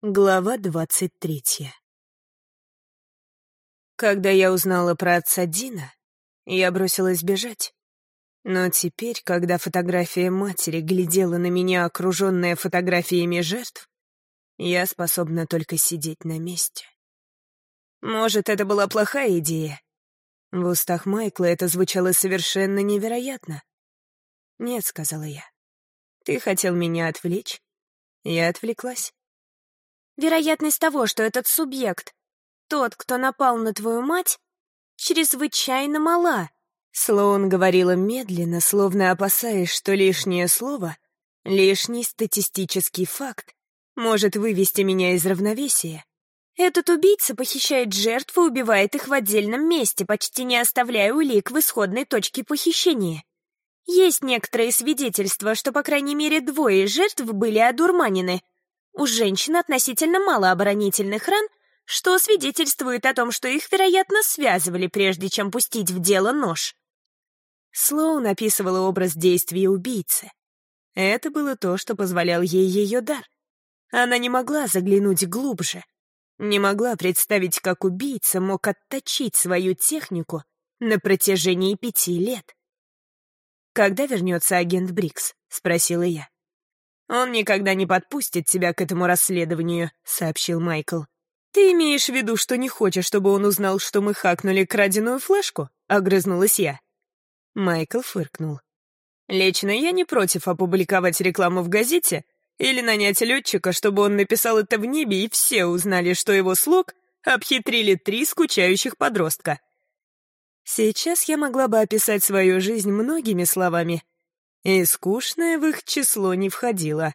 Глава двадцать третья Когда я узнала про отца Дина, я бросилась бежать. Но теперь, когда фотография матери глядела на меня, окруженная фотографиями жертв, я способна только сидеть на месте. Может, это была плохая идея? В устах Майкла это звучало совершенно невероятно. «Нет», — сказала я. «Ты хотел меня отвлечь?» Я отвлеклась. Вероятность того, что этот субъект, тот, кто напал на твою мать, чрезвычайно мала. Слоун говорила медленно, словно опасаясь, что лишнее слово, лишний статистический факт может вывести меня из равновесия. Этот убийца похищает жертв и убивает их в отдельном месте, почти не оставляя улик в исходной точке похищения. Есть некоторые свидетельства, что, по крайней мере, двое жертв были одурманены — у женщин относительно мало оборонительных ран, что свидетельствует о том, что их, вероятно, связывали, прежде чем пустить в дело нож. Слоун описывала образ действий убийцы. Это было то, что позволял ей ее дар. Она не могла заглянуть глубже, не могла представить, как убийца мог отточить свою технику на протяжении пяти лет. «Когда вернется агент Брикс?» — спросила я. «Он никогда не подпустит тебя к этому расследованию», — сообщил Майкл. «Ты имеешь в виду, что не хочешь, чтобы он узнал, что мы хакнули краденую флешку?» — огрызнулась я. Майкл фыркнул. «Лично я не против опубликовать рекламу в газете или нанять летчика, чтобы он написал это в небе, и все узнали, что его слог обхитрили три скучающих подростка. Сейчас я могла бы описать свою жизнь многими словами, и скучное в их число не входило.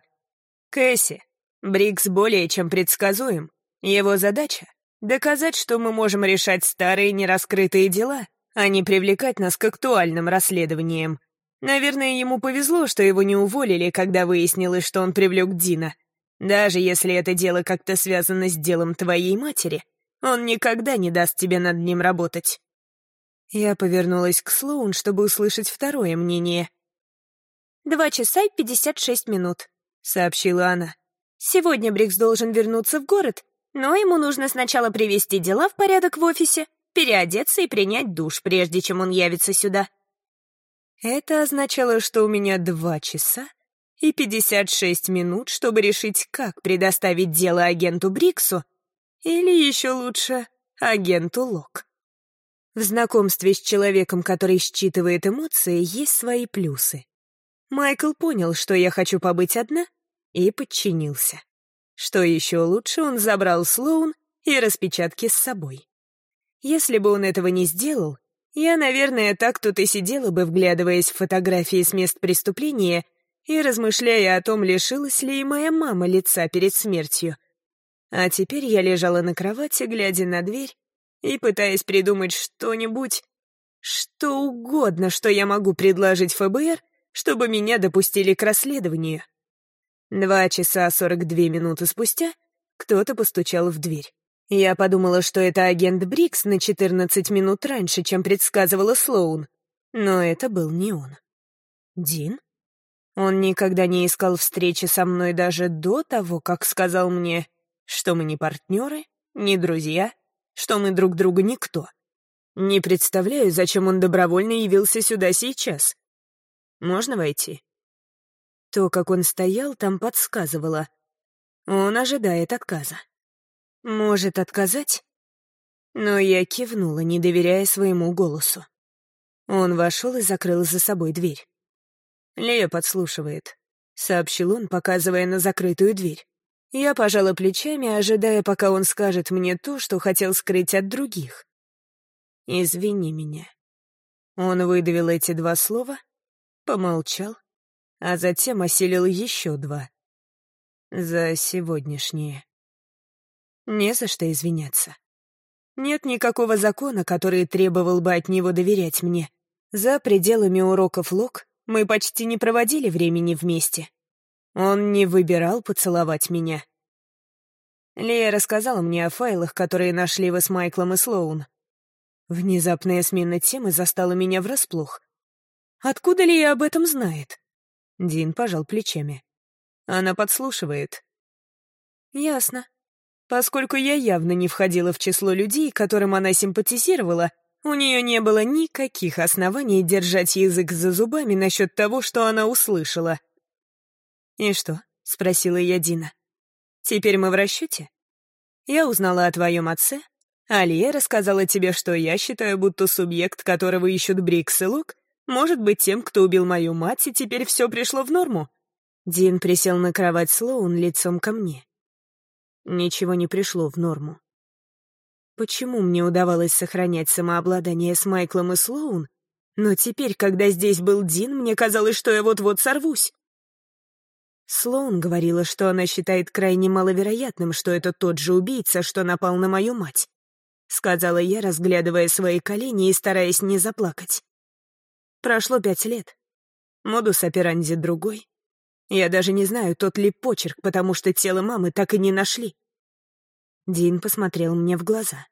Кэсси, Брикс более чем предсказуем. Его задача — доказать, что мы можем решать старые нераскрытые дела, а не привлекать нас к актуальным расследованиям. Наверное, ему повезло, что его не уволили, когда выяснилось, что он привлек Дина. Даже если это дело как-то связано с делом твоей матери, он никогда не даст тебе над ним работать. Я повернулась к Слоун, чтобы услышать второе мнение — «Два часа и пятьдесят шесть минут», — сообщила она. «Сегодня Брикс должен вернуться в город, но ему нужно сначала привести дела в порядок в офисе, переодеться и принять душ, прежде чем он явится сюда». Это означало, что у меня два часа и пятьдесят шесть минут, чтобы решить, как предоставить дело агенту Бриксу или еще лучше агенту Лок. В знакомстве с человеком, который считывает эмоции, есть свои плюсы. Майкл понял, что я хочу побыть одна, и подчинился. Что еще лучше, он забрал Слоун и распечатки с собой. Если бы он этого не сделал, я, наверное, так тут и сидела бы, вглядываясь в фотографии с мест преступления и размышляя о том, лишилась ли и моя мама лица перед смертью. А теперь я лежала на кровати, глядя на дверь и пытаясь придумать что-нибудь, что угодно, что я могу предложить ФБР, чтобы меня допустили к расследованию. Два часа сорок две минуты спустя кто-то постучал в дверь. Я подумала, что это агент Брикс на 14 минут раньше, чем предсказывала Слоун. Но это был не он. Дин? Он никогда не искал встречи со мной даже до того, как сказал мне, что мы не партнеры, не друзья, что мы друг другу никто. Не представляю, зачем он добровольно явился сюда сейчас. Можно войти?» То, как он стоял, там подсказывало. Он ожидает отказа. Может отказать? Но я кивнула, не доверяя своему голосу. Он вошел и закрыл за собой дверь. «Лея подслушивает», — сообщил он, показывая на закрытую дверь. Я пожала плечами, ожидая, пока он скажет мне то, что хотел скрыть от других. «Извини меня». Он выдавил эти два слова Помолчал, а затем осилил еще два. За сегодняшнее. Не за что извиняться. Нет никакого закона, который требовал бы от него доверять мне. За пределами уроков Лок мы почти не проводили времени вместе. Он не выбирал поцеловать меня. Лея рассказала мне о файлах, которые нашли вы с Майклом и Слоун. Внезапная смена темы застала меня врасплох. Откуда ли я об этом знает? Дин пожал плечами. Она подслушивает. Ясно. Поскольку я явно не входила в число людей, которым она симпатизировала, у нее не было никаких оснований держать язык за зубами насчет того, что она услышала. «И что?» — спросила я Дина. «Теперь мы в расчете? Я узнала о твоем отце, Алия рассказала тебе, что я считаю, будто субъект, которого ищут Брикс и Лук, может быть тем, кто убил мою мать, и теперь все пришло в норму». Дин присел на кровать Слоун лицом ко мне ничего не пришло в норму. Почему мне удавалось сохранять самообладание с Майклом и Слоун, но теперь, когда здесь был Дин, мне казалось, что я вот-вот сорвусь? Слоун говорила, что она считает крайне маловероятным, что это тот же убийца, что напал на мою мать. Сказала я, разглядывая свои колени и стараясь не заплакать. Прошло пять лет. Модус операнди другой. Я даже не знаю, тот ли почерк, потому что тело мамы так и не нашли. Дин посмотрел мне в глаза.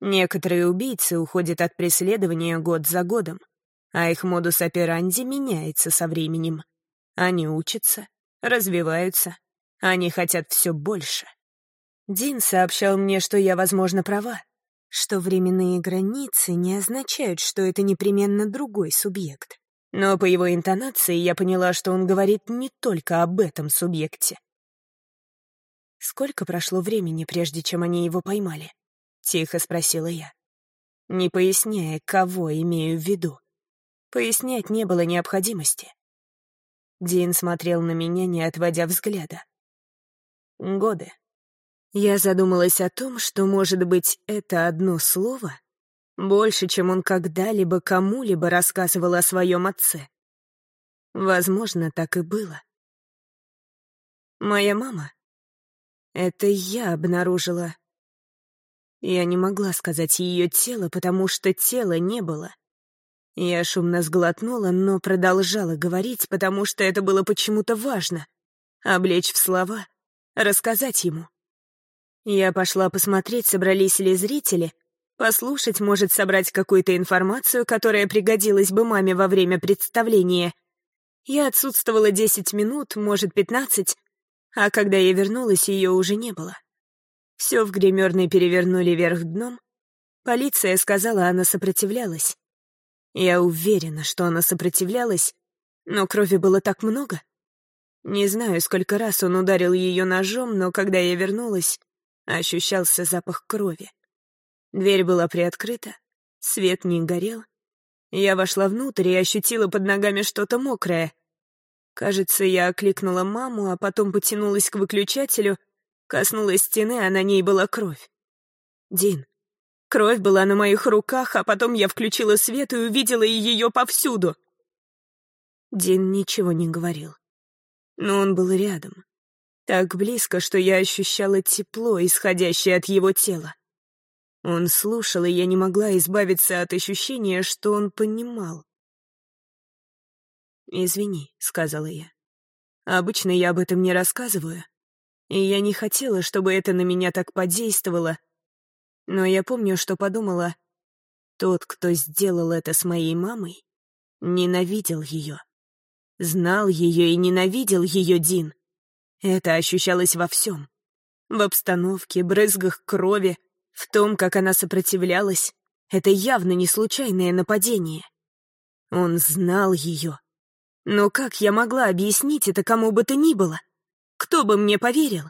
Некоторые убийцы уходят от преследования год за годом, а их модус операнди меняется со временем. Они учатся, развиваются, они хотят все больше. Дин сообщал мне, что я, возможно, права, что временные границы не означают, что это непременно другой субъект. Но по его интонации я поняла, что он говорит не только об этом субъекте. «Сколько прошло времени, прежде чем они его поймали?» — тихо спросила я, не поясняя, кого имею в виду. Пояснять не было необходимости. Дин смотрел на меня, не отводя взгляда. Годы. Я задумалась о том, что, может быть, это одно слово больше, чем он когда-либо кому-либо рассказывал о своем отце. Возможно, так и было. Моя мама. Это я обнаружила. Я не могла сказать ее тело, потому что тела не было. Я шумно сглотнула, но продолжала говорить, потому что это было почему-то важно. Облечь в слова, рассказать ему. Я пошла посмотреть, собрались ли зрители — Послушать может собрать какую-то информацию, которая пригодилась бы маме во время представления. Я отсутствовала 10 минут, может, 15, а когда я вернулась, ее уже не было. Все в гримерной перевернули вверх дном. Полиция сказала, она сопротивлялась. Я уверена, что она сопротивлялась, но крови было так много. Не знаю, сколько раз он ударил ее ножом, но когда я вернулась, ощущался запах крови. Дверь была приоткрыта, свет не горел. Я вошла внутрь и ощутила под ногами что-то мокрое. Кажется, я окликнула маму, а потом потянулась к выключателю, коснулась стены, а на ней была кровь. Дин. Кровь была на моих руках, а потом я включила свет и увидела ее повсюду. Дин ничего не говорил. Но он был рядом. Так близко, что я ощущала тепло, исходящее от его тела. Он слушал, и я не могла избавиться от ощущения, что он понимал. «Извини», — сказала я. «Обычно я об этом не рассказываю, и я не хотела, чтобы это на меня так подействовало. Но я помню, что подумала, тот, кто сделал это с моей мамой, ненавидел ее. Знал ее и ненавидел ее Дин. Это ощущалось во всем. В обстановке, брызгах крови, в том, как она сопротивлялась, это явно не случайное нападение. Он знал ее. Но как я могла объяснить это кому бы то ни было? Кто бы мне поверил?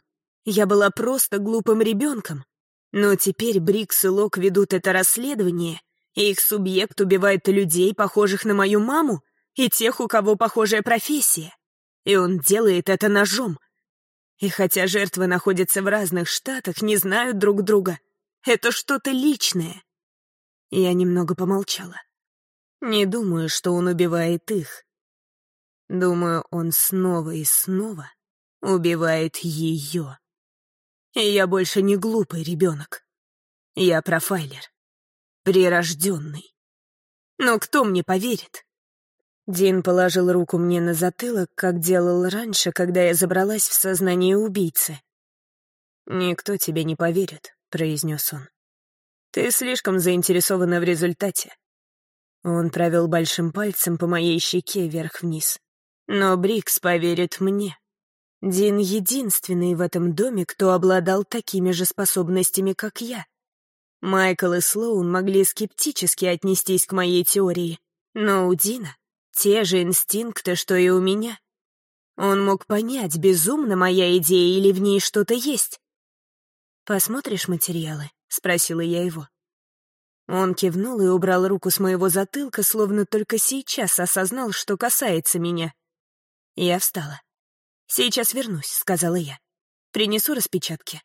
Я была просто глупым ребенком. Но теперь Брикс и Лок ведут это расследование, и их субъект убивает людей, похожих на мою маму, и тех, у кого похожая профессия. И он делает это ножом. И хотя жертвы находятся в разных штатах, не знают друг друга, это что-то личное. Я немного помолчала. Не думаю, что он убивает их. Думаю, он снова и снова убивает ее. И я больше не глупый ребенок. Я профайлер. Прирожденный. Но кто мне поверит? Дин положил руку мне на затылок, как делал раньше, когда я забралась в сознание убийцы. «Никто тебе не поверит», — произнес он. «Ты слишком заинтересована в результате». Он провел большим пальцем по моей щеке вверх-вниз. «Но Брикс поверит мне. Дин единственный в этом доме, кто обладал такими же способностями, как я. Майкл и Слоун могли скептически отнестись к моей теории, но у Дина те же инстинкты, что и у меня. Он мог понять, безумна моя идея или в ней что-то есть. «Посмотришь материалы?» — спросила я его. Он кивнул и убрал руку с моего затылка, словно только сейчас осознал, что касается меня. Я встала. «Сейчас вернусь», — сказала я. «Принесу распечатки».